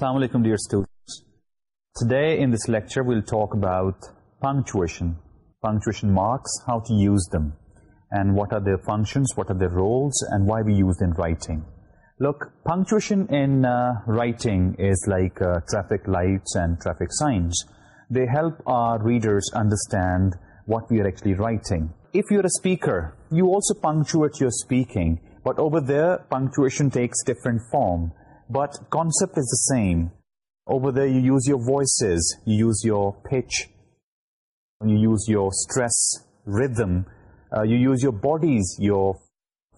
Assalamu alaikum dear students. Today in this lecture we'll talk about punctuation, punctuation marks, how to use them and what are their functions, what are their roles and why we use them in writing. Look, punctuation in uh, writing is like uh, traffic lights and traffic signs. They help our readers understand what we are actually writing. If you're a speaker, you also punctuate your speaking, but over there punctuation takes different form but concept is the same. Over there you use your voices, you use your pitch, you use your stress rhythm, uh, you use your bodies, your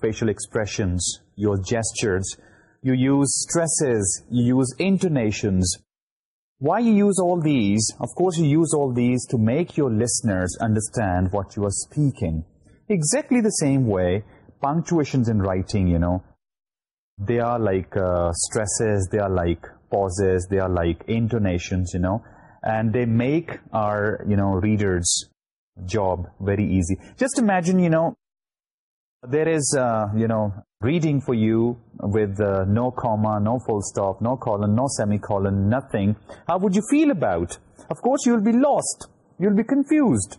facial expressions, your gestures, you use stresses, you use intonations. Why you use all these? Of course you use all these to make your listeners understand what you are speaking. Exactly the same way, punctuations in writing, you know, they are like uh, stresses, they are like pauses, they are like intonations, you know, and they make our, you know, readers' job very easy. Just imagine, you know, there is, uh, you know, reading for you with uh, no comma, no full stop, no colon, no semicolon, nothing. How would you feel about? Of course, you'll be lost. You'll be confused.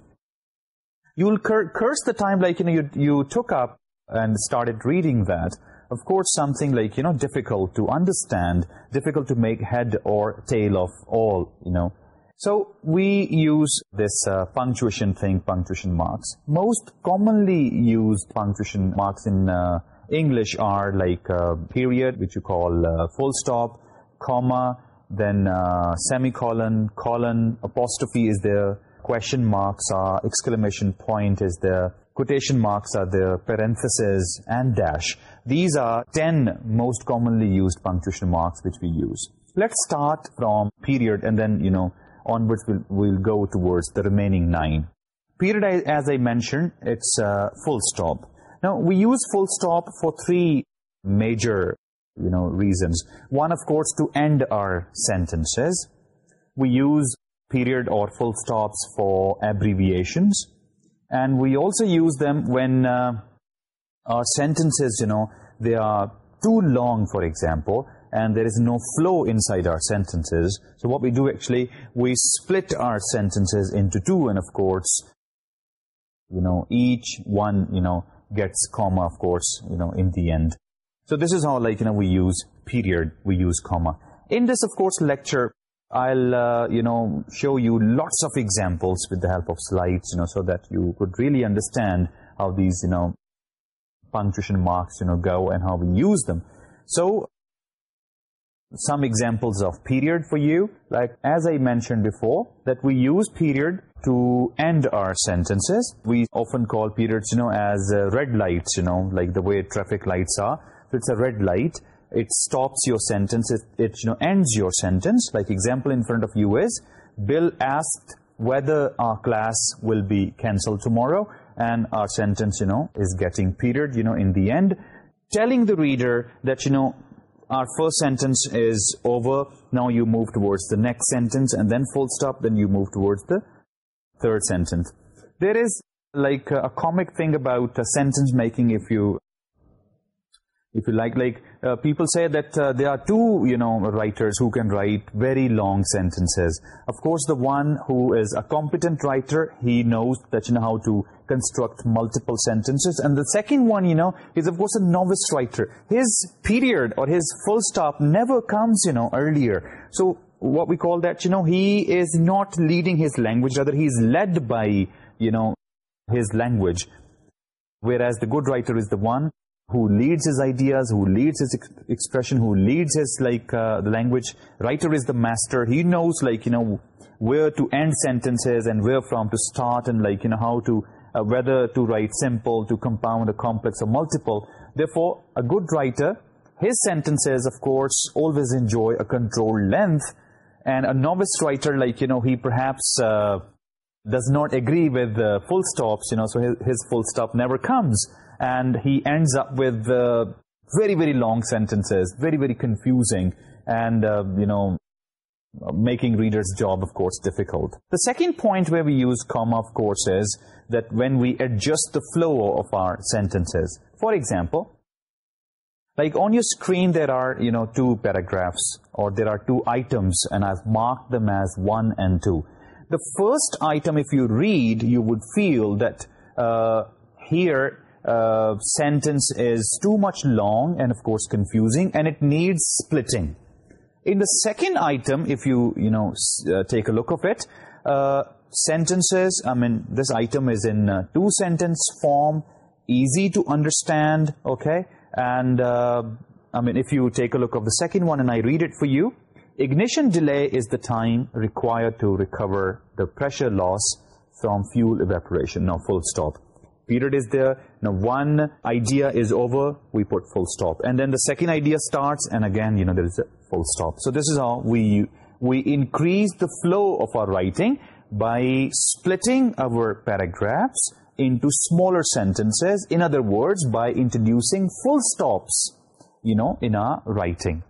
You'll curse the time like, you know, you, you took up and started reading that of course something like, you know, difficult to understand, difficult to make head or tail of all, you know. So we use this uh, punctuation thing, punctuation marks. Most commonly used punctuation marks in uh, English are like uh, period, which you call uh, full stop, comma, then uh, semicolon, colon, apostrophe is there, question marks are, exclamation point is there, quotation marks are there, parentheses, and dash these are 10 most commonly used punctuation marks which we use. Let's start from period and then, you know, onwards we'll, we'll go towards the remaining nine. Period, as I mentioned, it's uh, full stop. Now, we use full stop for three major, you know, reasons. One, of course, to end our sentences. We use period or full stops for abbreviations. And we also use them when... Uh, our sentences you know they are too long for example and there is no flow inside our sentences so what we do actually we split our sentences into two and of course you know each one you know gets comma of course you know in the end so this is how like you know we use period we use comma in this of course lecture I you know show you lots of examples with the help of slide you know so that you could really understand how these you know punctuation marks you know go and how we use them. So some examples of period for you. Like as I mentioned before, that we use period to end our sentences. We often call periods, you know, as uh, red lights, you know, like the way traffic lights are. So it's a red light. It stops your sentence. It, it you know, ends your sentence. Like example in front of you is, Bill asked whether our class will be cancelled tomorrow and our sentence, you know, is getting petered, you know, in the end, telling the reader that, you know, our first sentence is over, now you move towards the next sentence, and then full stop, then you move towards the third sentence. There is, like, a comic thing about sentence making if you if you like, like uh, people say that uh, there are two, you know, writers who can write very long sentences. Of course, the one who is a competent writer, he knows that, you know, how to construct multiple sentences. And the second one, you know, is of course a novice writer. His period or his full stop never comes, you know, earlier. So what we call that, you know, he is not leading his language, rather he is led by, you know, his language. Whereas the good writer is the one who leads his ideas, who leads his ex expression, who leads his, like, uh, the language. Writer is the master. He knows, like, you know, where to end sentences and where from to start and, like, you know, how to, uh, whether to write simple, to compound a complex or multiple. Therefore, a good writer, his sentences, of course, always enjoy a controlled length. And a novice writer, like, you know, he perhaps uh, does not agree with full stops, you know, so his, his full stop never comes and he ends up with uh, very, very long sentences, very, very confusing, and, uh, you know, making reader's job, of course, difficult. The second point where we use comma, of course, is that when we adjust the flow of our sentences. For example, like on your screen there are, you know, two paragraphs, or there are two items, and I've marked them as one and two. The first item, if you read, you would feel that uh, here uh, sentence is too much long and of course confusing and it needs splitting. In the second item, if you, you know, uh, take a look of it, uh, sentences, I mean, this item is in two sentence form, easy to understand, okay? And, I mean, if you take a look of the second one and I read it for you, ignition delay is the time required to recover the pressure loss from fuel evaporation, now full stop period is there. Now, one idea is over, we put full stop. And then the second idea starts, and again, you know, there is a full stop. So this is how we, we increase the flow of our writing by splitting our paragraphs into smaller sentences. In other words, by introducing full stops, you know, in our writing.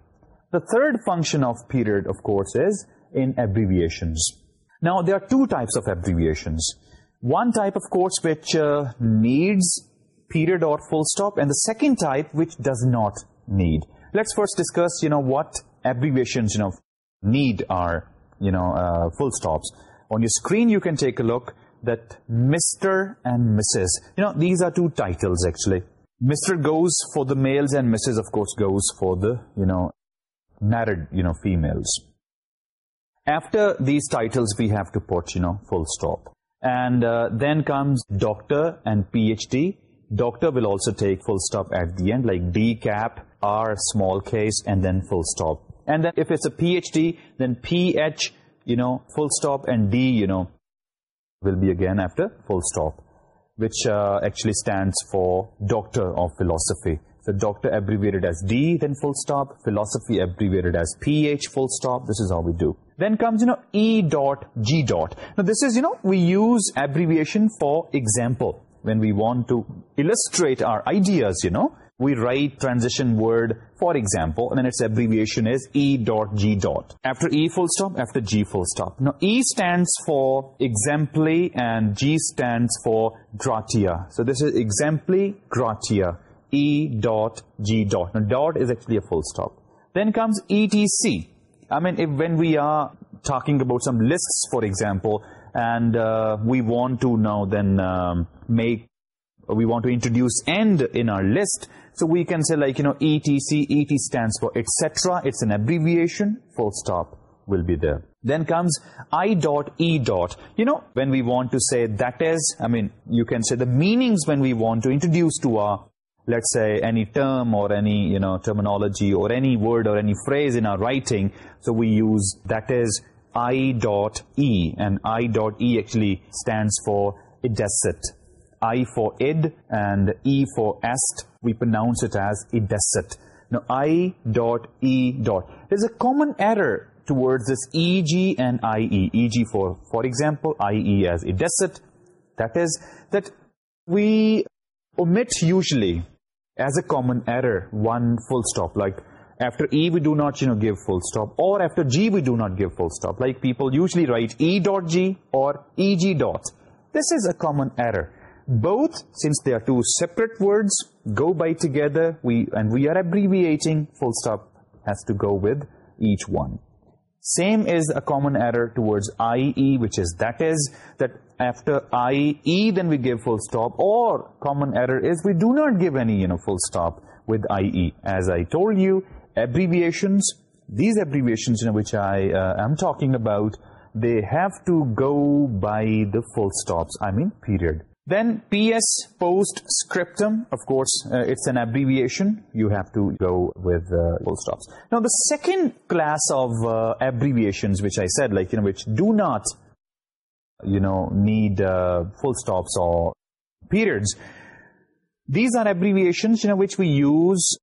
The third function of period, of course, is in abbreviations. Now, there are two types of abbreviations one type of course which uh, needs period or full stop and the second type which does not need. Let's first discuss you know what abbreviations you know need are you know uh, full stops. On your screen you can take a look that mr and mrs you know these are two titles actually. Mr goes for the males and mrs of course goes for the you know married you know females. After these titles we have to put you know full stop and uh, then comes doctor and PhD. Doctor will also take full stop at the end, like D cap, R small case, and then full stop. And then if it's a PhD, then PH, you know, full stop, and D, you know, will be again after full stop, which uh, actually stands for doctor of philosophy. So doctor abbreviated as D, then full stop, philosophy abbreviated as PH, full stop. This is how we do then comes you know e dot g dot. Now this is you know we use abbreviation for example. When we want to illustrate our ideas you know we write transition word for example and then its abbreviation is e dot g dot. After e full stop after g full stop. Now e stands for exempli and g stands for gratia. So this is exempli gratia. E dot g dot. Now dot is actually a full stop. Then comes etc I mean, if, when we are talking about some lists, for example, and uh, we want to now then um, make, we want to introduce end in our list, so we can say like, you know, ETC, Etc. stands for etc. It's an abbreviation, full stop will be there. Then comes I dot E dot. You know, when we want to say that is, I mean, you can say the meanings when we want to introduce to our let's say any term or any you know terminology or any word or any phrase in our writing. So we use that is i dot e. And i dot e actually stands for id est i for id and e for est we pronounce it as id est now i dot e dot. There's a common error towards this eg and ie eg for for example ie as id est that is that we omit usually as a common error, one full stop. Like after E we do not you know give full stop or after G we do not give full stop like people usually write E dot G or EG dot. This is a common error. Both since they are two separate words go by together we and we are abbreviating full stop has to go with each one. Same is a common error towards IE which is that is that after IE, then we give full stop. Or common error is we do not give any, you know, full stop with IE. As I told you, abbreviations, these abbreviations, you know, which I uh, am talking about, they have to go by the full stops, I mean period. Then PS, postscriptum, of course, uh, it's an abbreviation. You have to go with uh, full stops. Now, the second class of uh, abbreviations, which I said, like, you know, which do not you know, need uh, full stops or periods. These are abbreviations, you know, which we use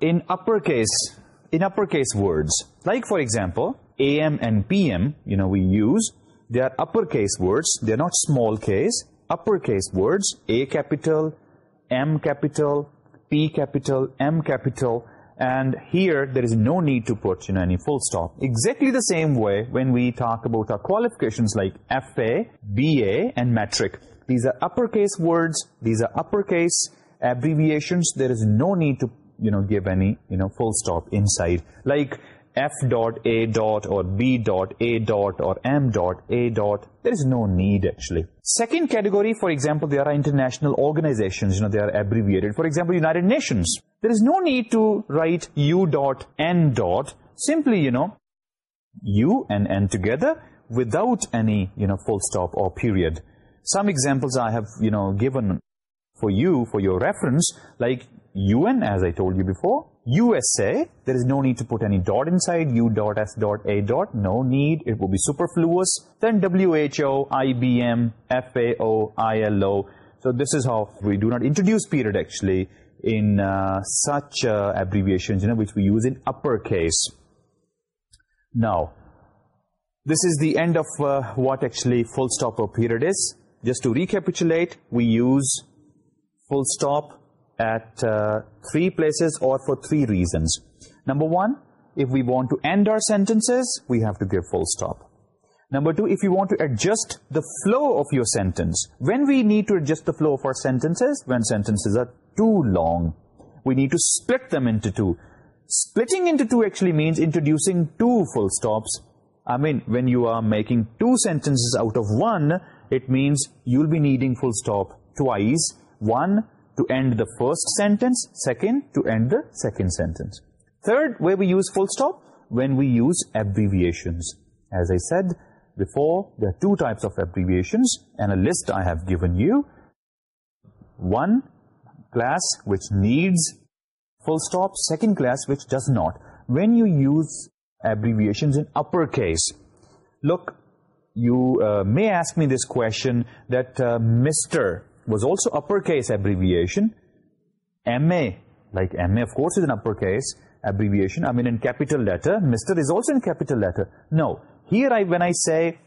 in uppercase, in uppercase words. Like, for example, AM and PM, you know, we use, they are uppercase words. They are not small case, uppercase words, A capital, M capital, P capital, M capital and here there is no need to put you know, any full stop. Exactly the same way when we talk about our qualifications like FA, BA, and matric. These are uppercase words, these are uppercase abbreviations. There is no need to you know, give any you know, full stop inside. Like f dot a dot or b dot a dot or m dot a dot. There is no need actually. Second category, for example, there are international organizations. You know, they are abbreviated. For example, United Nations. There is no need to write u dot n dot. Simply, you know, u and n together without any, you know, full stop or period. Some examples I have, you know, given for you, for your reference, like UN, as I told you before, USA, there is no need to put any dot inside, U dot, F dot, A dot, no need, it will be superfluous. Then WHO, IBM, FAO, ILO. So this is how we do not introduce period actually in uh, such uh, abbreviations, you know, which we use in uppercase. Now, this is the end of uh, what actually full stop or period is. Just to recapitulate, we use full stop at uh, three places or for three reasons. Number one, if we want to end our sentences, we have to give full stop. Number two, if you want to adjust the flow of your sentence, when we need to adjust the flow of our sentences, when sentences are too long, we need to split them into two. Splitting into two actually means introducing two full stops. I mean, when you are making two sentences out of one, it means you'll be needing full stop twice. One, to end the first sentence, second to end the second sentence. Third, where we use full stop, when we use abbreviations. As I said before, there are two types of abbreviations and a list I have given you. One class which needs full stop, second class which does not. When you use abbreviations in uppercase, look, you uh, may ask me this question that uh, Mr., was also uppercase abbreviation, MA. Like MA, of course, is an uppercase abbreviation. I mean, in capital letter, Mister is also in capital letter. No, here I, when I say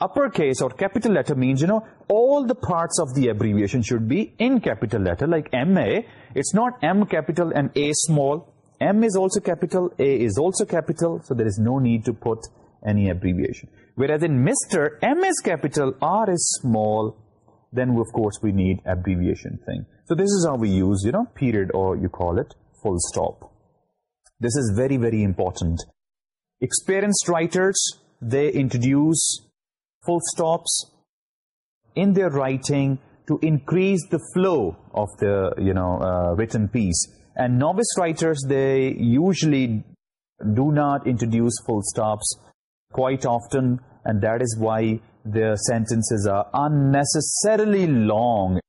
uppercase or capital letter means, you know, all the parts of the abbreviation should be in capital letter, like MA. It's not M capital and A small. M is also capital, A is also capital, so there is no need to put any abbreviation. Whereas in Mr., M is capital, R is small, then of course we need abbreviation thing. So this is how we use, you know, period or you call it full stop. This is very, very important. Experienced writers, they introduce full stops in their writing to increase the flow of the, you know, uh, written piece. And novice writers, they usually do not introduce full stops quite often, and that is why their sentences are unnecessarily long,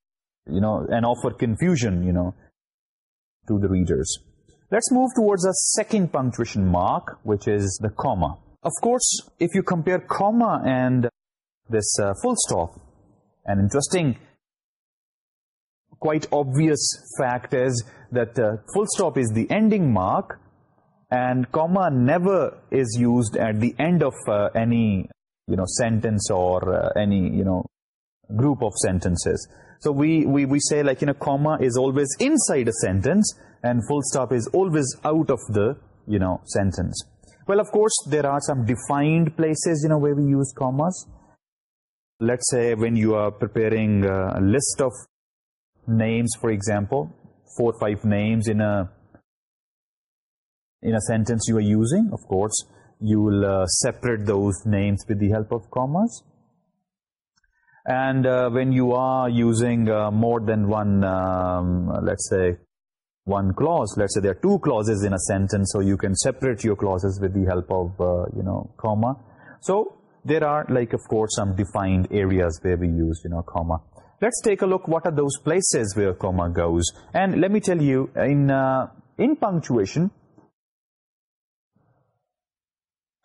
you know, and offer confusion, you know, to the readers. Let's move towards a second punctuation mark, which is the comma. Of course, if you compare comma and this uh, full stop, an interesting, quite obvious fact is that uh, full stop is the ending mark and comma never is used at the end of uh, any you know sentence or uh, any you know group of sentences. So we we we say like you know comma is always inside a sentence and full stop is always out of the you know sentence. Well of course there are some defined places you know where we use commas. Let's say when you are preparing a list of names for example four or five names in a in a sentence you are using of course you will uh, separate those names with the help of commas. And uh, when you are using uh, more than one, um, let's say, one clause, let's say there are two clauses in a sentence, so you can separate your clauses with the help of, you know, comma. So there are, like, of course, some defined areas where we use, you know, comma. Let's take a look what are those places where comma goes. And let me tell you, in, in punctuation,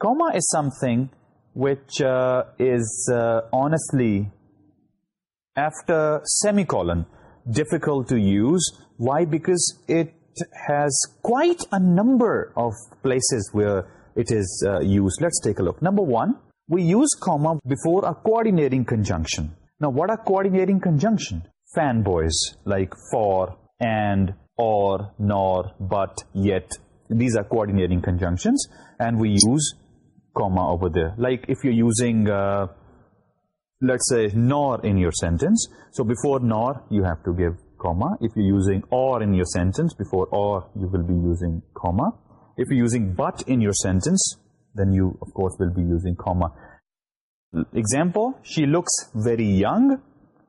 Comma is something which uh, is uh, honestly, after semicolon, difficult to use. Why? Because it has quite a number of places where it is uh, used. Let's take a look. Number one, we use comma before a coordinating conjunction. Now, what are coordinating conjunction? Fanboys, like for, and, or, nor, but, yet. These are coordinating conjunctions, and we use comma over there. Like if you're using, uh, let's say, nor in your sentence. So before nor, you have to give comma. If you're using or in your sentence, before or, you will be using comma. If you're using but in your sentence, then you, of course, will be using comma. Example, she looks very young.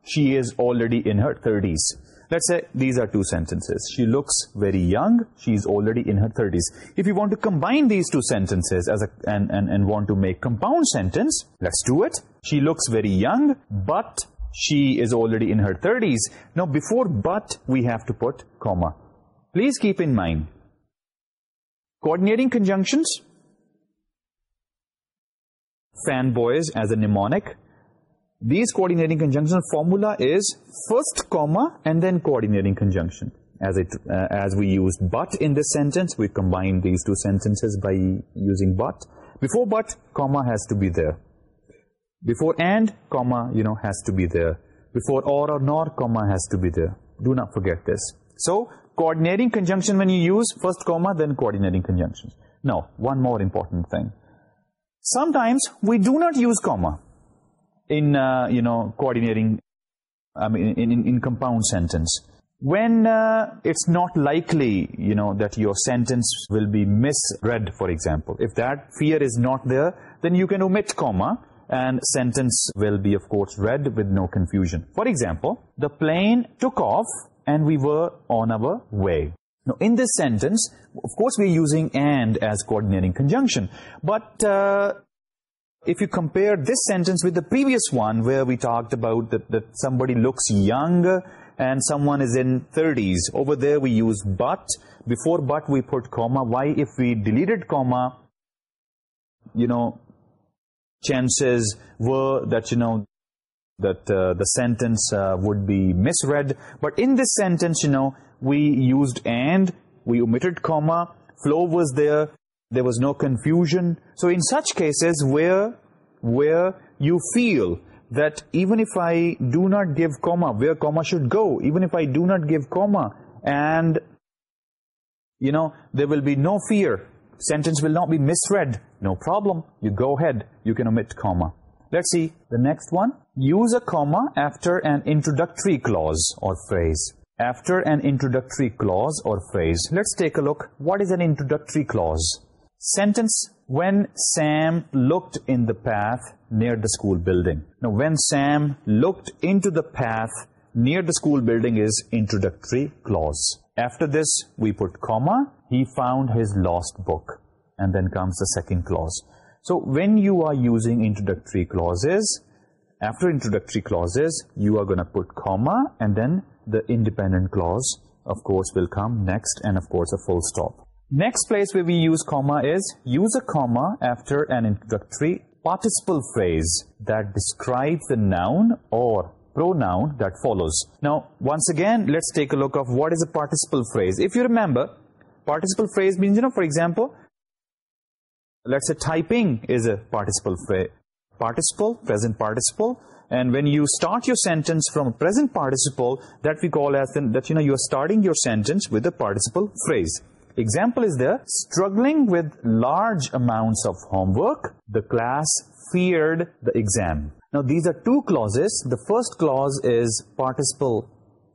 She is already in her 30s let's say these are two sentences. She looks very young. She is already in her 30s. If you want to combine these two sentences as a, and, and, and want to make compound sentence, let's do it. She looks very young, but she is already in her 30s. Now, before but, we have to put comma. Please keep in mind, coordinating conjunctions, fanboys as a mnemonic, these coordinating conjunction formula is first comma and then coordinating conjunction. As, it, uh, as we used but in this sentence, we combine these two sentences by using but. Before but, comma has to be there. Before and, comma, you know, has to be there. Before or or nor, comma has to be there. Do not forget this. So, coordinating conjunction when you use first comma, then coordinating conjunction. Now, one more important thing. Sometimes we do not use comma in uh, you know coordinating i mean in in, compound sentence. When uh, it's not likely you know that your sentence will be misread for example. If that fear is not there then you can omit comma and sentence will be of course read with no confusion. For example the plane took off and we were on our way. Now in this sentence of course we are using and as coordinating conjunction. But uh, if you compare this sentence with the previous one where we talked about that, that somebody looks young and someone is in 30s, over there we use but. Before but we put comma. Why? If we deleted comma, you know, chances were that, you know, that uh, the sentence uh, would be misread. But in this sentence, you know, we used and, we omitted comma, flow was there, there was no confusion. So in such cases where, where you feel that even if I do not give comma, where comma should go, even if I do not give comma and, you know, there will be no fear, sentence will not be misread, no problem, you go ahead, you can omit comma. Let's see the next one. Use a comma after an introductory clause or phrase. After an introductory clause or phrase. Let's take a look. What is an introductory clause? sentence when sam looked in the path near the school building. Now when sam looked into the path near the school building is introductory clause. After this we put comma. He found his lost book. And then comes the second clause. So when you are using introductory clauses after introductory clauses you are going to put comma. And then the independent clause of course will come next. And of course a full stop. Next place we we use comma is use a comma after an introductory participle phrase that describe the noun or pronoun that follows. Now, once again, let's take a look of what is a participle phrase. If you remember, participle phrase means, you know, for example, let's say typing is a participle phrase. Participle, present participle, and when you start your sentence from a present participle, that we call as, that, you know, you are starting your sentence with a participle phrase. Example is there, struggling with large amounts of homework, the class feared the exam. Now these are two clauses. The first clause is participle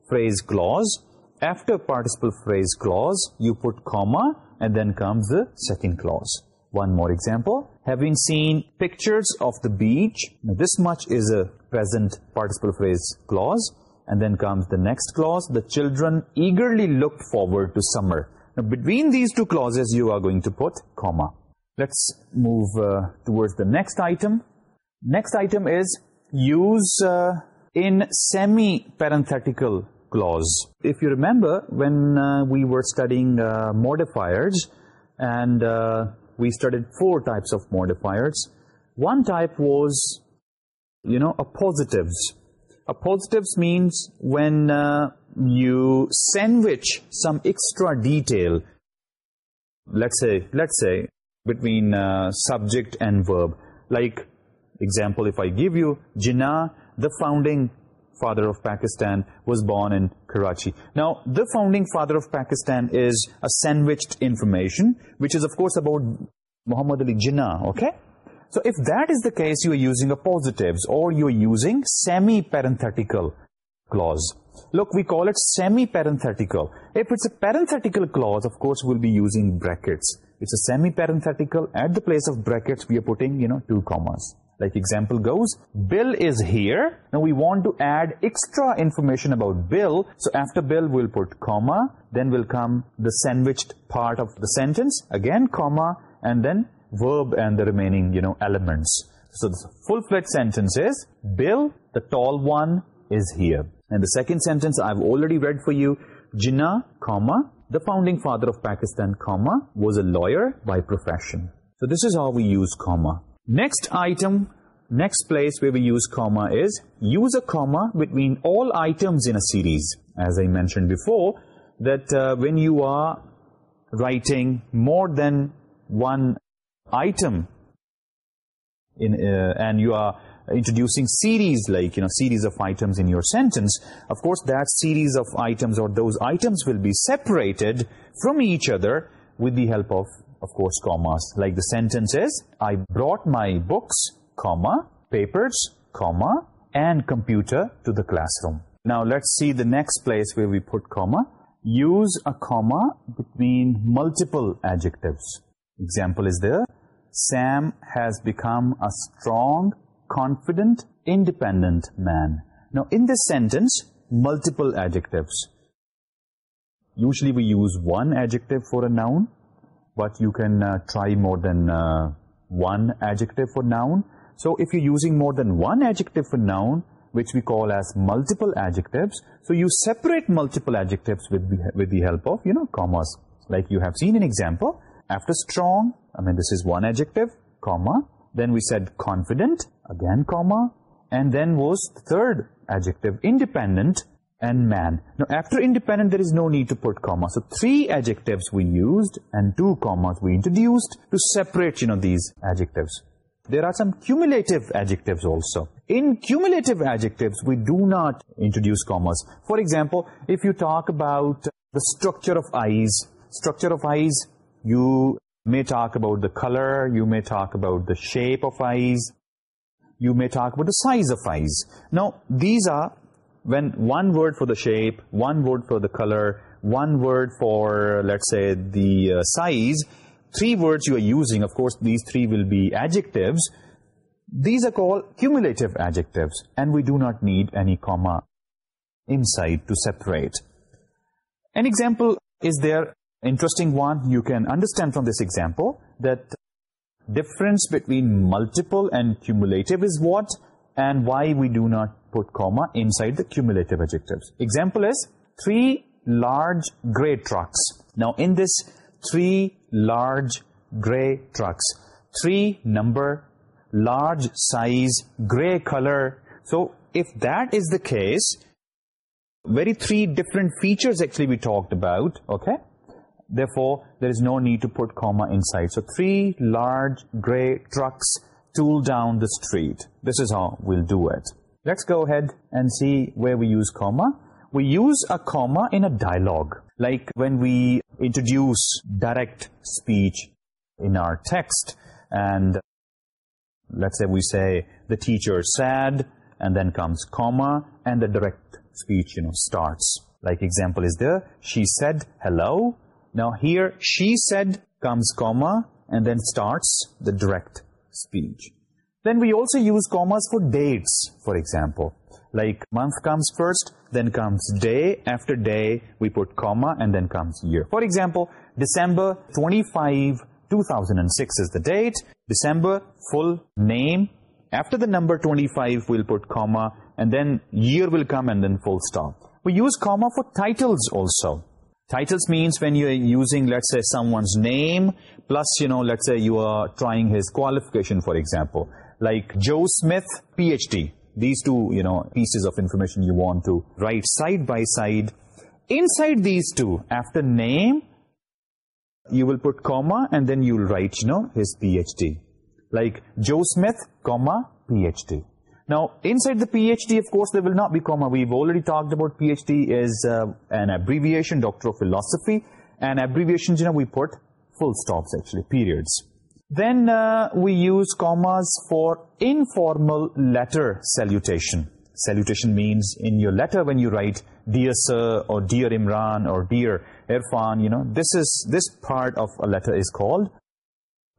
phrase clause. After participle phrase clause, you put comma and then comes the second clause. One more example, having seen pictures of the beach, this much is a present participle phrase clause. And then comes the next clause, the children eagerly looked forward to summer. Now, between these two clauses, you are going to put comma. Let's move uh, towards the next item. Next item is use uh, in semi-parenthetical clause. If you remember, when uh, we were studying modifiers, and we studied four types of modifiers, one type was, you know, appositives. A positives means when you sandwich some extra detail let's say let's say between uh, subject and verb. Like example if i give you jinnah the founding father of pakistan was born in karachi. Now the founding father of pakistan is a sandwiched information which is of course about muhammad ali jinnah okay? So if that is the case you are using appositives or you are using semi parenthetical clause. Look, we call it semi-parenthetical. If it's a parenthetical clause, of course, we'll be using brackets. It's a semi-parenthetical. At the place of brackets, we are putting, you know, two commas. Like example goes, Bill is here. Now we want to add extra information about Bill. So after Bill, we'll put comma. Then will come the sandwiched part of the sentence. Again, comma. And then verb and the remaining, you know, elements. So the full-fledged sentence is, Bill, the tall one, is here. And the second sentence I've already read for you, Jinnah, comma, the founding father of Pakistan, comma, was a lawyer by profession. So this is how we use comma. Next item, next place where we use comma is, use a comma between all items in a series. As I mentioned before, that uh, when you are writing more than one item, in uh, and you are introducing series like, you know, series of items in your sentence, of course, that series of items or those items will be separated from each other with the help of, of course, commas. Like the sentence is, I brought my books, comma, papers, comma, and computer to the classroom. Now, let's see the next place where we put comma. Use a comma between multiple adjectives. Example is there. Sam has become a strong confident, independent man. Now, in this sentence, multiple adjectives. Usually we use one adjective for a noun, but you can uh, try more than uh, one adjective for noun. So, if you're using more than one adjective for noun, which we call as multiple adjectives, so you separate multiple adjectives with the, with the help of, you know, commas. Like you have seen an example, after strong, I mean, this is one adjective, comma, then we said confident, again comma, and then was third adjective, independent and man. Now, after independent, there is no need to put comma. So, three adjectives we used and two commas we introduced to separate, you know, these adjectives. There are some cumulative adjectives also. In cumulative adjectives, we do not introduce commas. For example, if you talk about the structure of eyes, structure of eyes, you may talk about the color, you may talk about the shape of eyes, you may talk about the size of eyes. Now, these are when one word for the shape, one word for the color, one word for, let's say, the uh, size, three words you are using, of course, these three will be adjectives. These are called cumulative adjectives, and we do not need any comma inside to separate. An example is there interesting one. You can understand from this example that difference between multiple and cumulative is what and why we do not put comma inside the cumulative adjectives. Example is three large gray trucks. Now in this three large gray trucks, three number, large size, gray color. So if that is the case, very three different features actually we talked about, okay? therefore there is no need to put comma inside. So three large gray trucks tool down the street. This is how we'll do it. Let's go ahead and see where we use comma. We use a comma in a dialogue, like when we introduce direct speech in our text and let's say we say the teacher said and then comes comma and the direct speech you know starts. Like example is there, she said hello now here, she said comes comma and then starts the direct speech. Then we also use commas for dates, for example. Like month comes first, then comes day. After day, we put comma and then comes year. For example, December 25, 2006 is the date. December, full name. After the number 25, we'll put comma and then year will come and then full stop. We use comma for titles also. Titles means when you are using, let's say, someone's name, plus, you know, let's say you are trying his qualification, for example. Like Joe Smith, PhD. These two, you know, pieces of information you want to write side by side. Inside these two, after name, you will put comma, and then you'll write, you know, his PhD. Like Joe Smith, comma, PhD. Now, inside the PhD, of course, there will not be comma. We've already talked about PhD is uh, an abbreviation, Doctor of Philosophy. And abbreviations, you know, we put full stops, actually, periods. Then uh, we use commas for informal letter salutation. Salutation means in your letter when you write, Dear Sir, or Dear Imran, or Dear Irfan, you know, this is, this part of a letter is called,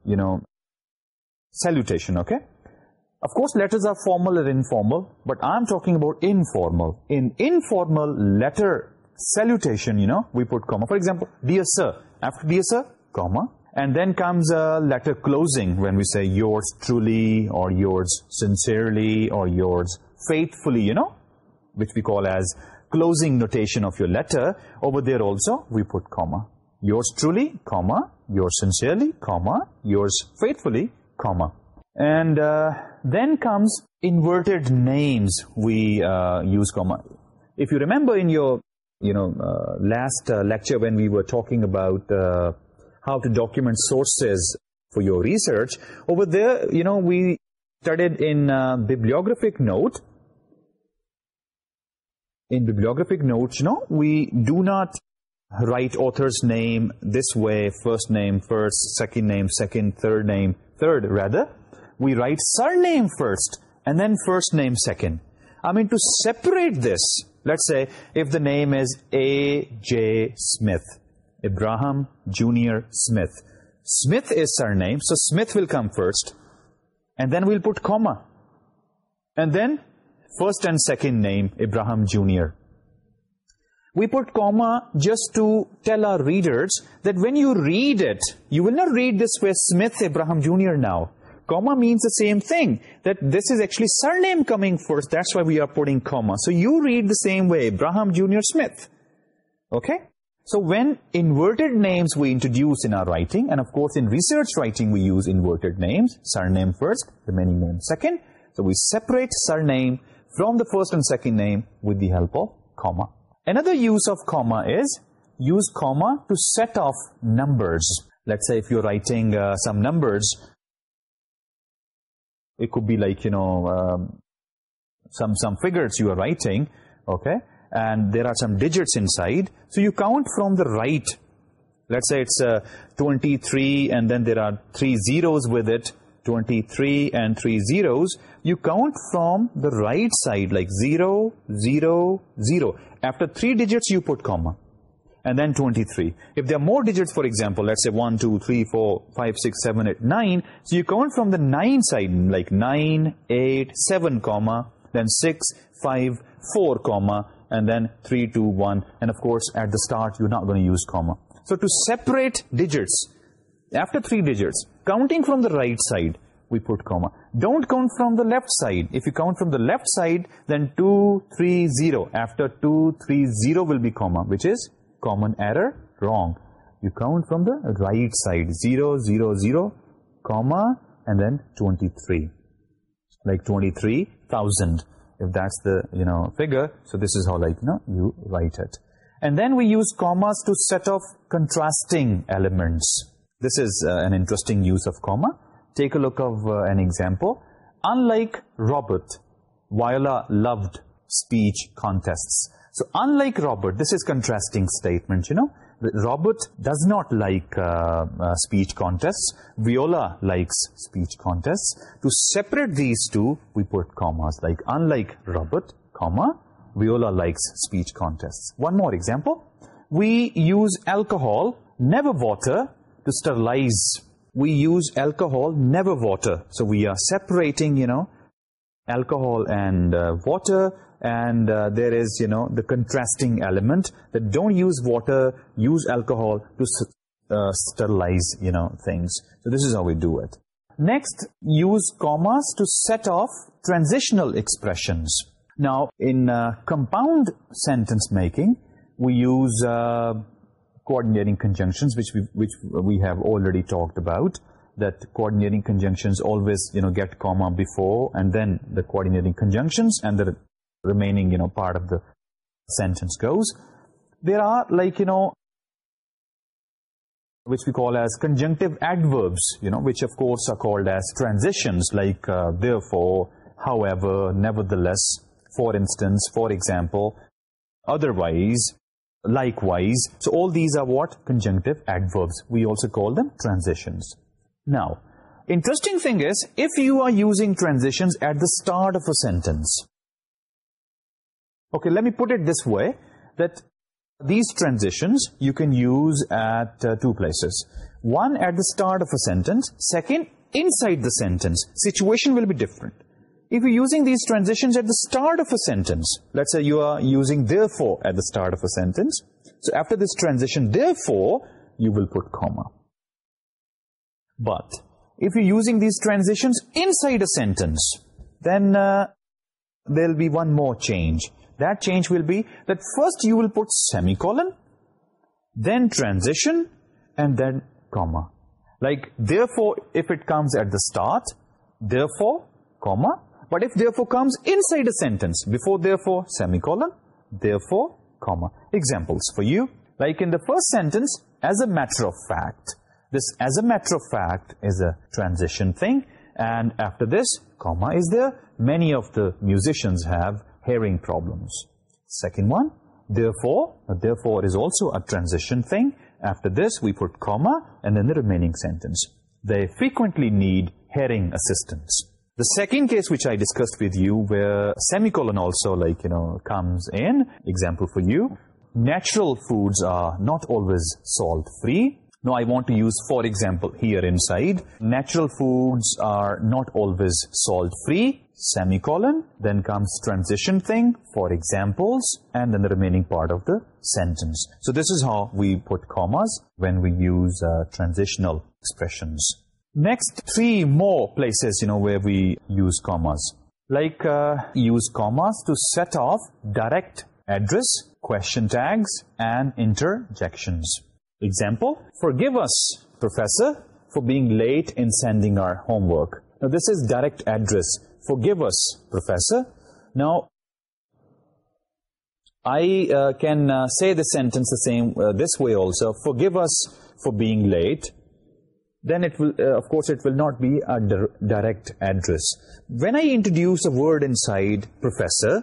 you know, salutation, okay? Of course, letters are formal or informal, but I'm talking about informal. In informal letter salutation, you know, we put comma. For example, dear sir, after dear sir, comma. And then comes a letter closing when we say yours truly or yours sincerely or yours faithfully, you know, which we call as closing notation of your letter. Over there also, we put comma. Yours truly, comma. Yours sincerely, comma. Yours faithfully, comma. And... Uh, then comes inverted names we uh, use comma. If you remember in your you know uh, last uh, lecture when we were talking about how to document sources for your research over there you know we studied in bibliographic note. In bibliographic notes you know we do not write author's name this way first name first second name second third name third rather we write surname first and then first name second. I mean, to separate this, let's say if the name is A.J. Smith, Abraham Junior Smith. Smith is surname, so Smith will come first and then we'll put comma. And then first and second name, Ibrahim Junior. We put comma just to tell our readers that when you read it, you will not read this way Smith Ibrahim Junior now comma means the same thing that this is actually surname coming first. That's why we are putting comma. So you read the same way Brahman Jr. Smith. Okay? So when inverted names we introduce in our writing and of course in research writing we use inverted names surname first remaining name second. So we separate surname from the first and second name with the help of comma. Another use of comma is use comma to set off numbers. Let's say if you're writing uh, some numbers it could be like, you know, um, some, some figures you are writing, okay, and there are some digits inside. So you count from the right. Let's say it's uh, 23 and then there are three zeros with it, 23 and three zeros. You count from the right side like 0, 0, 0. After three digits you put comma and then 23. If there are more digits, for example, let's say 1, 2, 3, 4, 5, 6, 7, 8, so you count from the 9 side, like 9, 8, 7, comma, then 6, 5, 4, comma, and then 3, 2, 1, and of course, at the start, you're not going to use comma. So to separate digits, after three digits, counting from the right side, we put comma. Don't count from the left side. If you count from the left side, then 2, 3, 0. After 2, 3, 0 will be comma, which is common error wrong. You count from the right side 0, 0, 0, comma and then 23. Like 23,000 if that's the, you know, figure. So this is how like, you know, you write it. And then we use commas to set off contrasting elements. This is uh, an interesting use of comma. Take a look of uh, an example. Unlike Robert, Viola loved speech contests. So unlike Robert, this is contrasting statement, you know. Robert does not like uh, uh, speech contests. Viola likes speech contests. To separate these two, we put commas. Like, unlike Robert, comma, Viola likes speech contests. One more example. We use alcohol, never water, to sterilize. We use alcohol, never water. So we are separating, you know, alcohol and uh, water and uh, there is you know the contrasting element that don't use water use alcohol to uh, sterilize you know things. So this is how we do it. Next use commas to set off transitional expressions. Now in uh, compound sentence making we use coordinating conjunctions which we which we have already talked about that coordinating conjunctions always you know get comma before and then the coordinating conjunctions and the remaining, you know, part of the sentence goes. There are like, you know, which we call as conjunctive adverbs, you know, which of course are called as transitions, like uh, therefore, however, nevertheless, for instance, for example, otherwise, likewise. So all these are what? Conjunctive adverbs. We also call them transitions. Now, interesting thing is, if you are using transitions at the start of a sentence, Okay, let me put it this way: that these transitions you can use at uh, two places. One at the start of a sentence. Second, inside the sentence, situation will be different. if you're using these transitions at the start of a sentence, let's say you are using therefore at the start of a sentence, so after this transition therefore, you will put comma. But if you're using these transitions inside a sentence, then uh, there'll be one more change that change will be that first you will put semicolon, then transition, and then comma. Like, therefore, if it comes at the start, therefore, comma. But if therefore comes inside a sentence, before therefore, semicolon, therefore, comma. Examples for you. Like in the first sentence, as a matter of fact. This as a matter of fact is a transition thing. And after this, comma is there. Many of the musicians have hearing problems. Second one, therefore, therefore it is also a transition thing. After this, we put comma and then the remaining sentence. They frequently need hearing assistance. The second case which I discussed with you where semicolon also like, you know, comes in, example for you, natural foods are not always salt-free. No, I want to use, for example, here inside, natural foods are not always salt-free, semicolon, then comes transition thing, for examples, and then the remaining part of the sentence. So this is how we put commas when we use uh, transitional expressions. Next three more places, you know, where we use commas. Like, uh, use commas to set off direct address, question tags, and interjections example forgive us professor for being late in sending our homework. Now this is direct address. Forgive us professor. Now i uh, can uh, say the sentence the same uh, this way also. Forgive us for being late. Then it will of course it will not be a direct address. When i introduce a word inside professor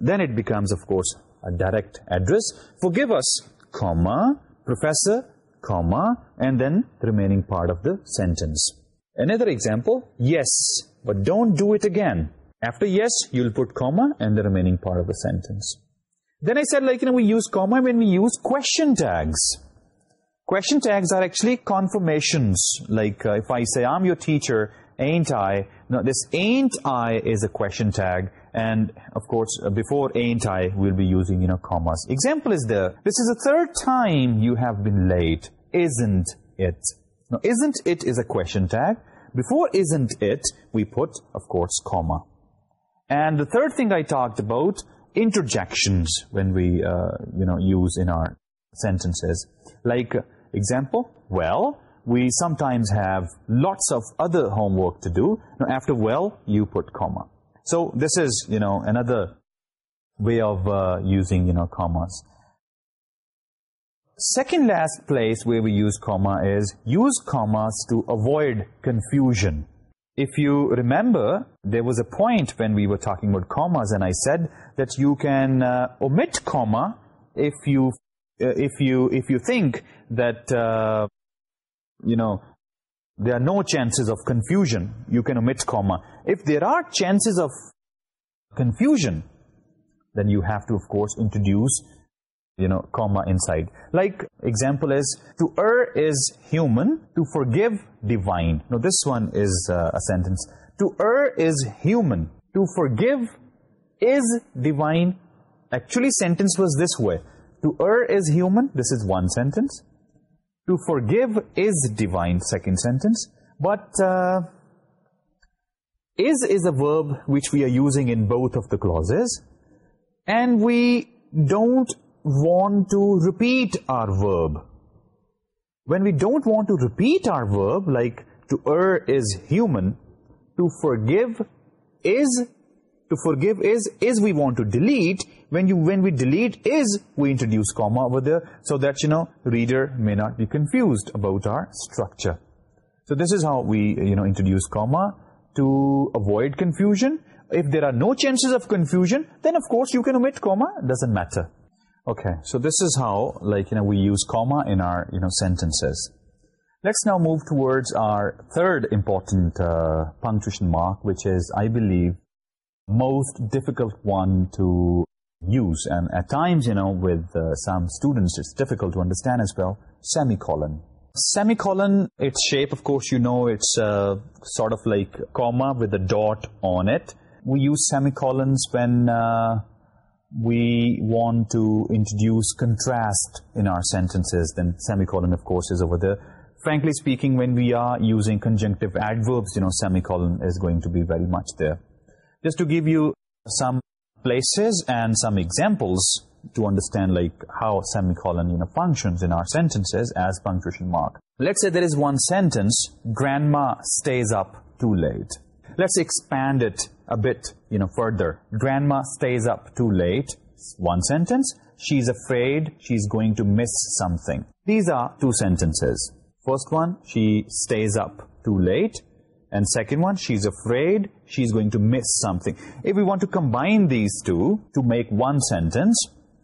then it becomes of course a direct address. Forgive us comma Professor, comma, and then the remaining part of the sentence. Another example, yes, but don't do it again. After yes, you'll put comma and the remaining part of the sentence. Then I said like, you know, we use comma when we use question tags. Question tags are actually confirmations. Like uh, if I say, I'm your teacher, ain't I? Now, this ain't I is a question tag and of course uh, before ain't I we'll be using you know commas. Example is there. This is the third time you have been late. Isn't it? Now isn't it is a question tag. Before isn't it we put of course comma. And the third thing I talked about interjections when we uh, you know use in our sentences. Like uh, example well we sometimes have lots of other homework to do. Now after well you put comma. So this is, you know, another way of uh, using, you know, commas. Second last place where we use comma is use commas to avoid confusion. If you remember, there was a point when we were talking about commas and I said that you can uh, omit comma if you, uh, if, you, if you think that, you know, there are no chances of confusion, you can omit comma. If there are chances of confusion, then you have to, of course, introduce, you know, comma inside. Like, example is, to err is human, to forgive divine. Now, this one is uh, a sentence. To err is human, to forgive is divine. Actually, sentence was this way. To err is human, this is one sentence to forgive is divine second sentence but uh, is is a verb which we are using in both of the clauses and we don't want to repeat our verb. When we don't want to repeat our verb like to err is human to forgive is to forgive is is we want to delete. When you when we delete is we introduce comma over there so that you know reader may not be confused about our structure. So this is how we you know introduce comma to avoid confusion. If there are no chances of confusion then of course you can omit comma. Doesn't matter. Okay. So this is how like you know we use comma in our you know sentences. Let's now move towards our third important uh, punctuation mark, which is, I believe, most difficult one to use. And at times, you know, with uh, some students, it's difficult to understand as well. Semicolon. Semicolon, its shape, of course, you know, it's uh, sort of like comma with a dot on it. We use semicolons when uh, we want to introduce contrast in our sentences. Then semicolon, of course, is over there. Frankly speaking, when we are using conjunctive adverbs, you know, semicolon is going to be very much there just to give you some places and some examples to understand like how semicolon functions in our sentences as punctuation mark. Let's say there is one sentence, grandma stays up too late. Let's expand it a bit you know, further. Grandma stays up too late, one sentence. She's afraid she's going to miss something. These are two sentences. First one, she stays up too late. And second one, she's afraid she's going to miss something. If we want to combine these two to make one sentence,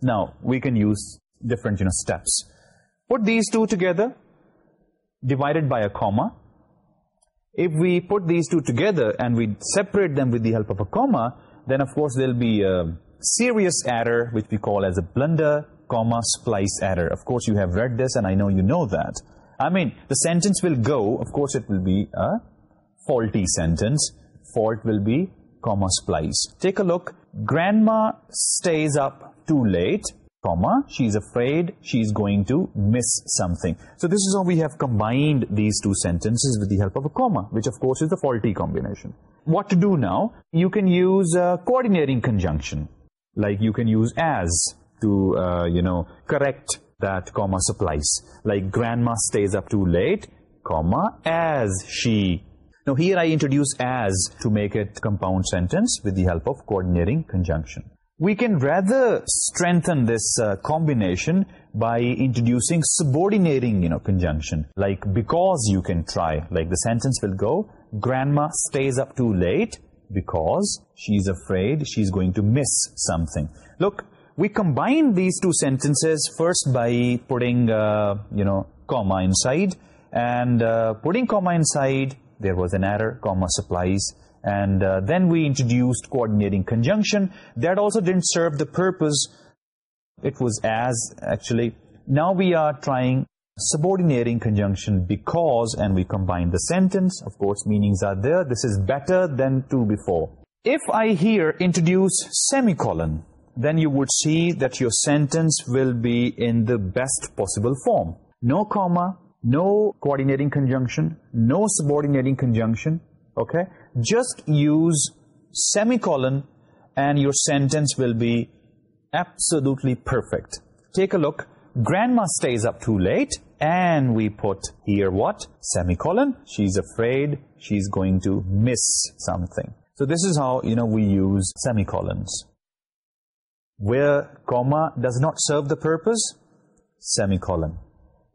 now we can use different you know steps. Put these two together, divided by a comma. if we put these two together and we separate them with the help of a comma, then of course there'll be a serious error which we call as a blunder, comma, splice error. Of course you have read this and I know you know that. I mean, the sentence will go, of course it will be a faulty sentence, fault will be comma splice. Take a look. Grandma stays up too late, comma, she's afraid she's going to miss something. So this is how we have combined these two sentences with the help of a comma, which of course is the faulty combination. What to do now? You can use a coordinating conjunction, like you can use as to, uh, you know, correct that comma splice. Like grandma stays up too late, comma, as she now here I introduce as to make it compound sentence with the help of coordinating conjunction. We can rather strengthen this uh, combination by introducing subordinating you know, conjunction, like because you can try, like the sentence will go, grandma stays up too late because she's afraid she's going to miss something. Look, we combine these two sentences first by putting, uh, you know, comma inside, and uh, putting comma inside, there was an error, comma splice. And uh, then we introduced coordinating conjunction. That also didn't serve the purpose. It was as, actually, now we are trying subordinating conjunction because, and we combine the sentence. Of course, meanings are there. This is better than two before. If I here introduce semicolon, then you would see that your sentence will be in the best possible form. No comma, no coordinating conjunction, no subordinating conjunction, okay? Just use semicolon and your sentence will be absolutely perfect. Take a look. Grandma stays up too late and we put here what? Semicolon. She's afraid she's going to miss something. So this is how, you know, we use semicolons. Where comma does not serve the purpose, semicolon. Semicolon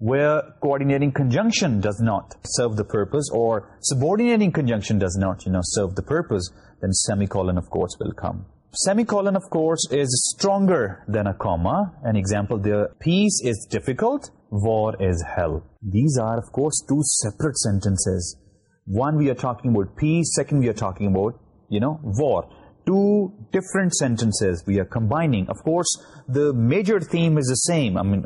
where coordinating conjunction does not serve the purpose or subordinating conjunction does not you know serve the purpose then semicolon of course will come. Semicolon of course is stronger than a comma. An example there peace is difficult war is hell. These are of course two separate sentences. One we are talking about peace. Second we are talking about you know war. Two different sentences we are combining. Of course the major theme is the same. I mean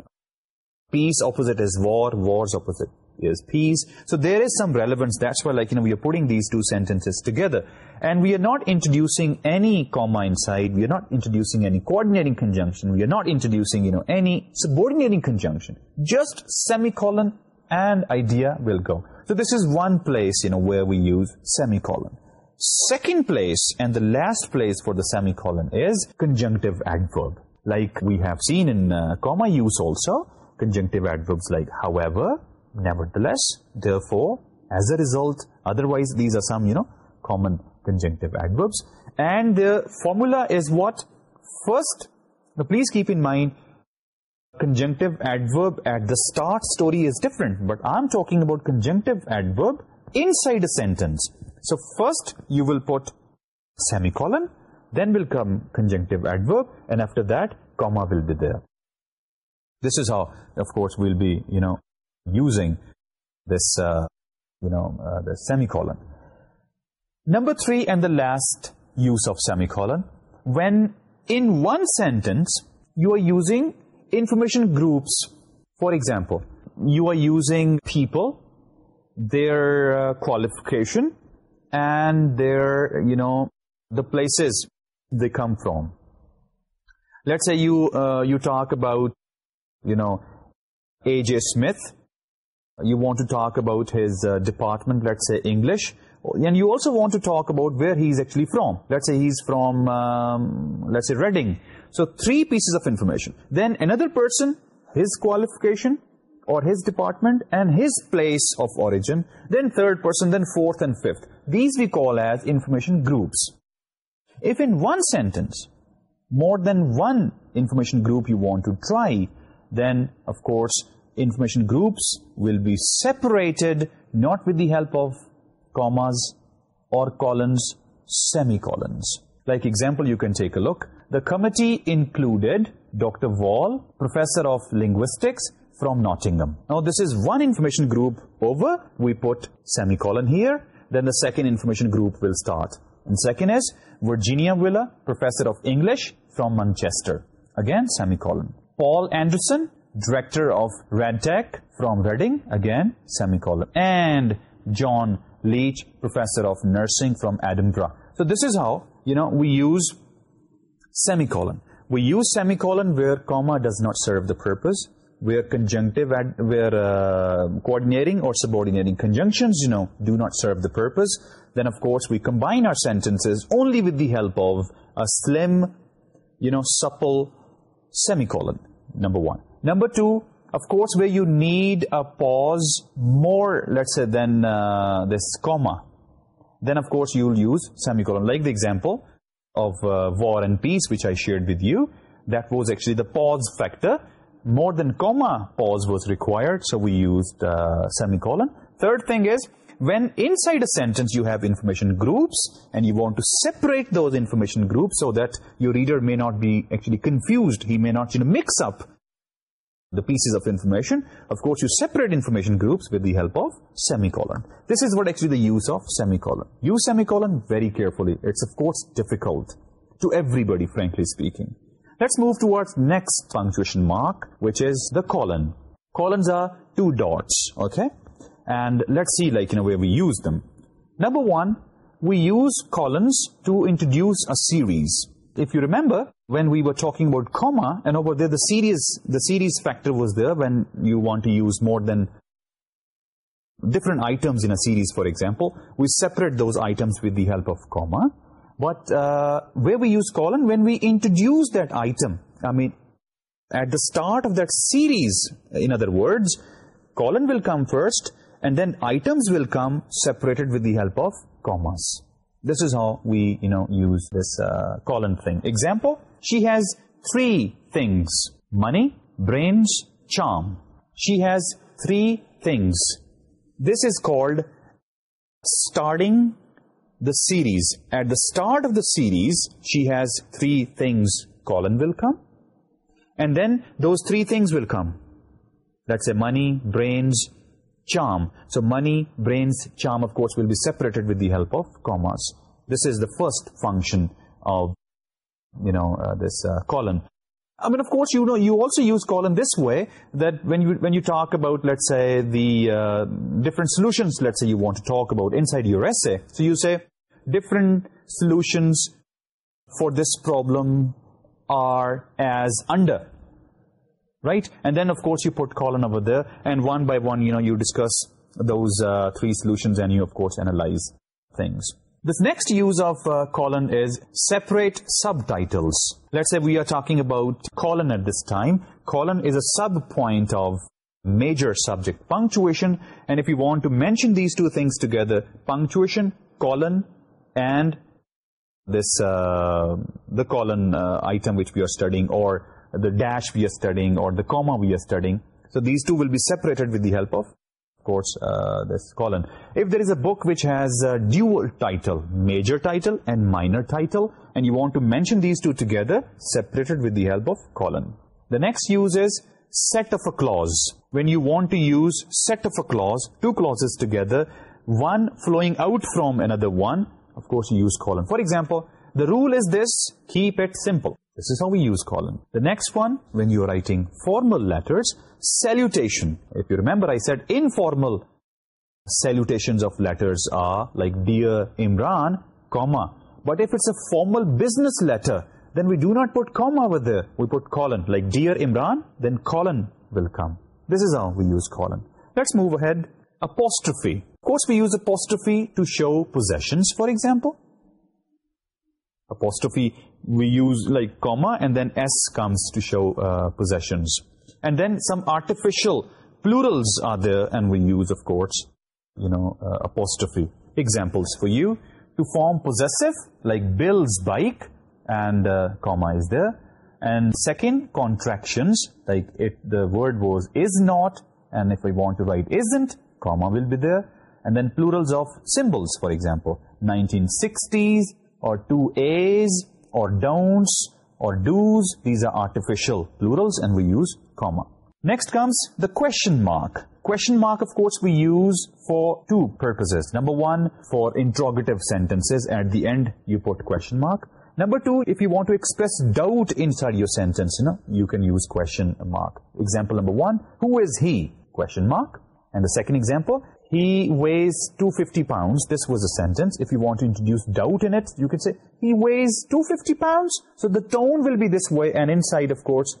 peace opposite is war, war's opposite is peace. So there is some relevance. That's why like, you know, we are putting these two sentences together. And we are not introducing any comma inside. We are not introducing any coordinating conjunction. We are not introducing, you know, any subordinating conjunction. Just semicolon and idea will go. So this is one place, you know, where we use semicolon. Second place and the last place for the semicolon is conjunctive adverb. Like we have seen in uh, comma use also, conjunctive adverbs like however, nevertheless, therefore, as a result, otherwise these are some, you know, common conjunctive adverbs. And the formula is what? First, now please keep in mind, conjunctive adverb at the start story is different, but I'm talking about conjunctive adverb inside a sentence. So first you will put semicolon, then will come conjunctive adverb, and after that, comma will be there this is how of course we'll be you know using this uh, you know uh, the semicolon. Number three and the last use of semicolon. When in one sentence you are using information groups for example you are using people their uh, qualification and their you know the places they come from. Let's say you you talk about you know, A.J. Smith, you want to talk about his uh, department, let's say English, and you also want to talk about where he's actually from. Let's say he's from, um, let's say, Reading. So three pieces of information. Then another person, his qualification or his department and his place of origin. Then third person, then fourth and fifth. These we call as information groups. If in one sentence, more than one information group you want to try, then of course information groups will be separated not with the help of commas or colons, semicolons. Like example you can take a look. The committee included Dr. Wall, professor of linguistics from Nottingham. Now this is one information group over, we put semicolon here, then the second information group will start. And second is Virginia Willa, professor of English from Manchester. Again, semicolon. Paul Anderson, director of RedTech from Reading, again, semicolon, and John Leach, professor of nursing from Edinburgh. So this is how, you know, we use semicolon. We use semicolon where comma does not serve the purpose, where conjunctive, where uh, coordinating or subordinating conjunctions, you know, do not serve the purpose. Then, of course, we combine our sentences only with the help of a slim, you know, supple, semicolon, number one. Number two, of course, where you need a pause more, let's say, than uh, this comma, then, of course, you'll use semicolon. Like the example of uh, war and peace, which I shared with you, that was actually the pause factor. More than comma pause was required, so we used uh, semicolon. Third thing is, when inside a sentence you have information groups and you want to separate those information groups so that your reader may not be actually confused, he may not you know mix up the pieces of information. Of course, you separate information groups with the help of semicolon. This is what actually the use of semicolon. Use semicolon very carefully. It's of course difficult to everybody, frankly speaking. Let's move towards next punctuation mark, which is the colon. Colons are two dots, okay? And let's see, like in a way, we use them. Number one, we use colons to introduce a series. if you remember, when we were talking about comma, and over there the series, the series factor was there when you want to use more than different items in a series, for example. We separate those items with the help of comma. But uh, where we use colon, when we introduce that item, I mean, at the start of that series, in other words, colon will come first, and then items will come separated with the help of commas. This is how we, you know, use this uh, colon thing. Example, she has three things, money, brains, charm. She has three things. This is called starting the series. At the start of the series, she has three things, colon will come. And then those three things will come. Let's say money, brains, charm. So money, brains, charm of course will be separated with the help of commas. This is the first function of, you know, uh, this uh, colon. I mean, of course, you know, you also use colon this way that when you, when you talk about, let's say, the uh, different solutions, let's say you want to talk about inside your essay. So you say different solutions for this problem are as under right? And then of course you put colon over there and one by one you know you discuss those uh, three solutions and you of course analyze things. This next use of uh, colon is separate subtitles. Let's say we are talking about colon at this time. Colon is a sub point of major subject punctuation. And if you want to mention these two things together punctuation colon and this uh, the colon item which we are studying or the dash we are studying or the comma we are studying. So these two will be separated with the help of, of course, uh, this colon. If there is a book which has a dual title, major title and minor title, and you want to mention these two together, separated with the help of colon. The next use is set of a clause. When you want to use set of a clause, two clauses together, one flowing out from another one, of course you use colon. For example, the rule is this, keep it simple. This is how we use colon. The next one, when you are writing formal letters, salutation. If you remember, I said informal salutations of letters are like dear Imran, comma. But if it's a formal business letter, then we do not put comma over there. We put colon. Like dear Imran, then colon will come. This is how we use colon. Let's move ahead. Apostrophe. Of course, we use apostrophe to show possessions, for example. Apostrophe we use like comma and then s comes to show uh, possessions. And then some artificial plurals are there and we use of course you know uh, apostrophe. Examples for you. To form possessive like bills bike and uh, comma is there. And second contractions. Like if the word was is not and if i want to write isn't comma will be there. And then plurals of symbols for example 1960s or two a's or don'ts or do's. These are artificial plurals and we use comma. Next comes the question mark. Question mark, of course, we use for two purposes. Number one, for interrogative sentences. At the end, you put question mark. Number two, if you want to express doubt inside your sentence, you know, you can use question mark. Example number one, who is he? Question mark. And the second example, he weighs 250 pounds. This was a sentence. If you want to introduce doubt in it, you can say, he weighs 250 pounds. So the tone will be this way. And inside, of course,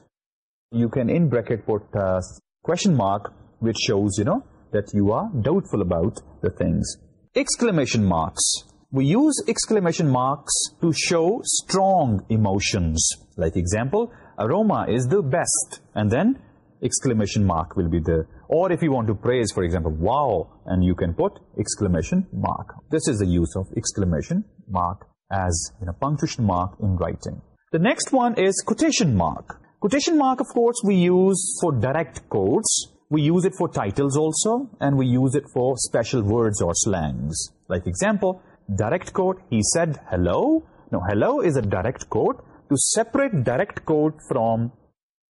you can in bracket put a question mark, which shows, you know, that you are doubtful about the things. Exclamation marks. We use exclamation marks to show strong emotions. Like example, aroma is the best. And then exclamation mark will be there. Or if you want to praise, for example, wow, and you can put exclamation mark. This is the use of exclamation mark as you punctuation mark in writing. The next one is quotation mark. Quotation mark, of course, we use for direct quotes. We use it for titles also, and we use it for special words or slangs. Like example, direct quote, he said hello. Now, hello is a direct quote. To separate direct quote from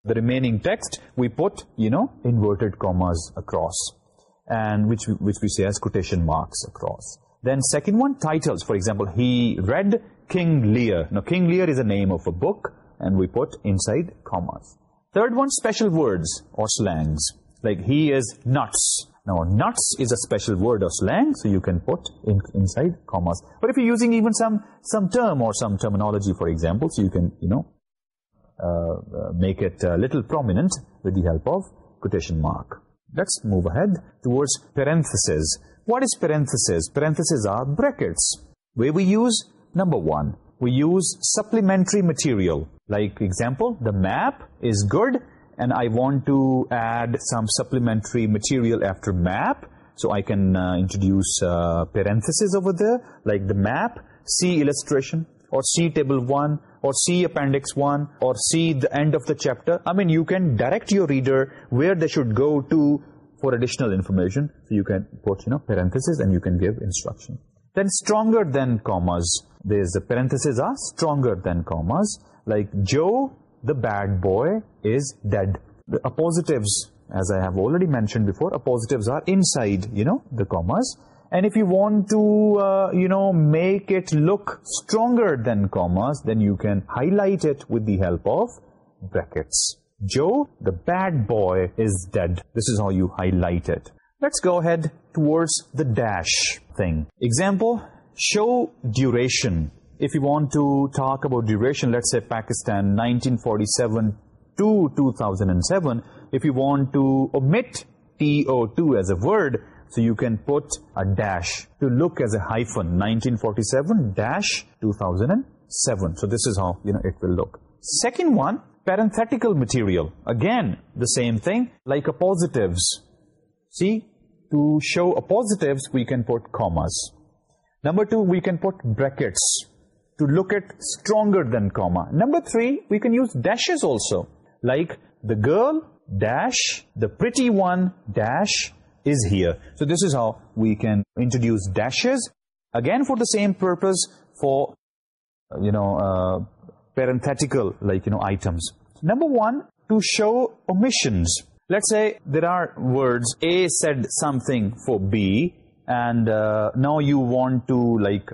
the remaining text, we put, you know, inverted commas across and which, which we say as quotation marks across. Then second one, titles. For example, he read King Lear. Now, King Lear is the name of a book and we put inside commas. Third one, special words or slangs. Like he is nuts. Now, nuts is a special word or slang, so you can put in, inside commas. But if you're using even some, some term or some terminology, for example, so you can, you know, uh, make it a little prominent with the help of quotation mark. Let's move ahead towards parentheses. What is parentheses? Parentheses are brackets. Where we use? Number one, we use supplementary material. Like example, the map is good and I want to add some supplementary material after map. So I can uh, introduce uh, parentheses over there like the map, see illustration or see table 1 or see appendix 1 or see the end of the chapter. I mean, you can direct your reader where they should go to for additional information. So you can put, you know, parenthesis and you can give instruction. Then stronger than commas. There's the parenthesis are stronger than commas. Like, Joe, the bad boy, is dead. The appositives, as I have already mentioned before, appositives are inside, you know, the commas and if you want to uh, you know make it look stronger than commas then you can highlight it with the help of brackets. Joe the bad boy is dead. This is how you highlight it. Let's go ahead towards the dash thing. Example show duration. If you want to talk about duration let's say pakistan 1947 to 2007 if you want to omit to as a word so you can put a dash to look as a hyphen, 1947-2007. So this is how you know it will look. Second one, parenthetical material. Again, the same thing, like appositives. See, to show appositives, we can put commas. Number two, we can put brackets to look at stronger than comma. Number three, we can use dashes also, like the girl, dash, the pretty one, dash, is here. So this is how we can introduce dashes. Again, for the same purpose for, uh, you know, uh, parenthetical, like, you know, items. Number one, to show omissions. Let's say there are words, A said something for B, and uh, now you want to, like,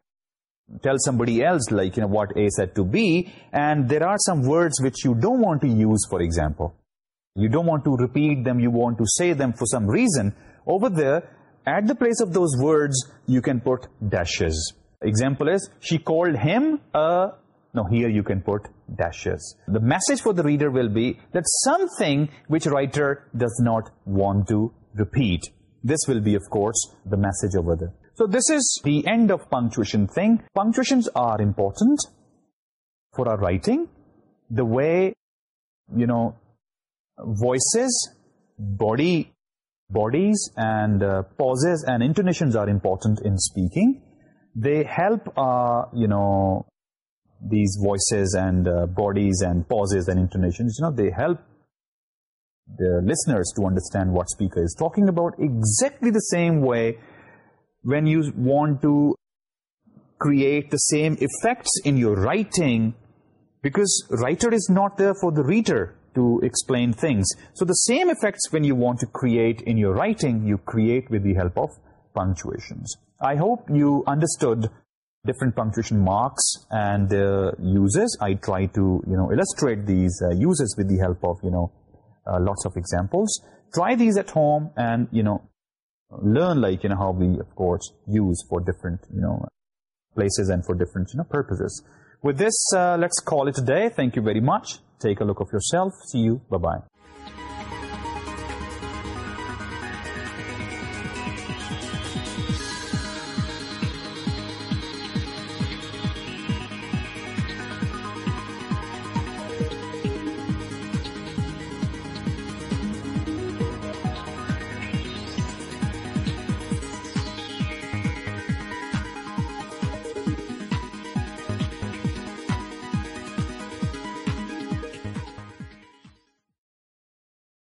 tell somebody else, like, you know, what A said to B, and there are some words which you don't want to use, for example. You don't want to repeat them, you want to say them for some reason over there, at the place of those words, you can put dashes. Example is, she called him a... No, here you can put dashes. The message for the reader will be that something which writer does not want to repeat. This will be, of course, the message over there. So this is the end of punctuation thing. Punctuations are important for our writing. The way, you know, voices, body bodies and uh, pauses and intonations are important in speaking. They help, uh, you know, these voices and uh, bodies and pauses and intonations, you know, they help the listeners to understand what speaker is talking about exactly the same way when you want to create the same effects in your writing because writer is not there for the reader to explain things. So the same effects when you want to create in your writing, you create with the help of punctuations. I hope you understood different punctuation marks and their uses. I try to you know illustrate these uh, uses with the help of you know uh, lots of examples. Try these at home and you know learn like you know how we of course use for different you know places and for different you know purposes. With this, uh, let's call it a day. Thank you very much take a look of yourself. See you. Bye-bye.